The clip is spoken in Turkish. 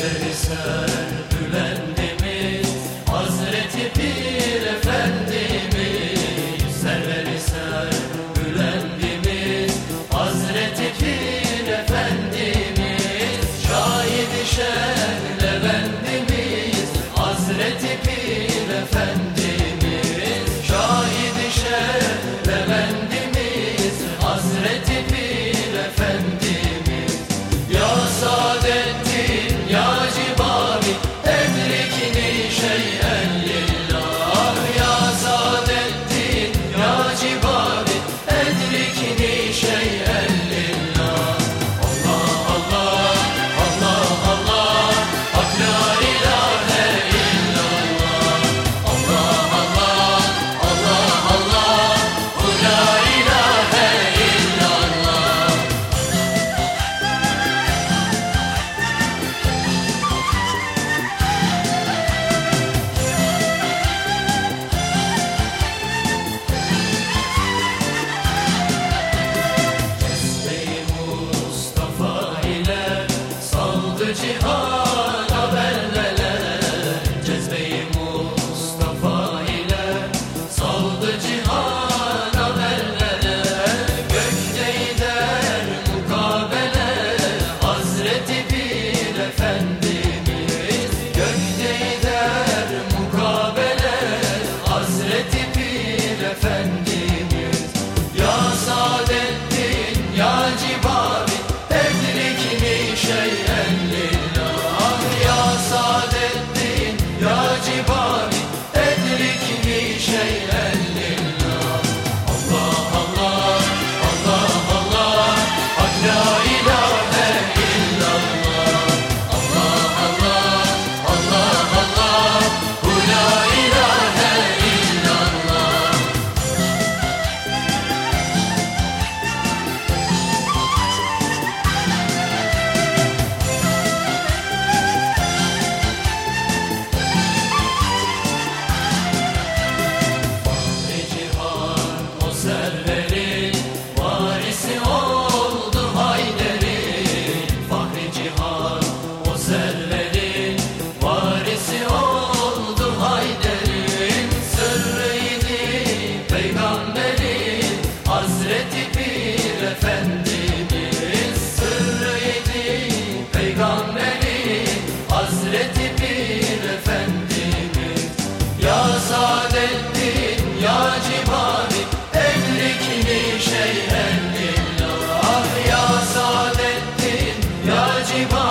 Hazreti nation. Bye.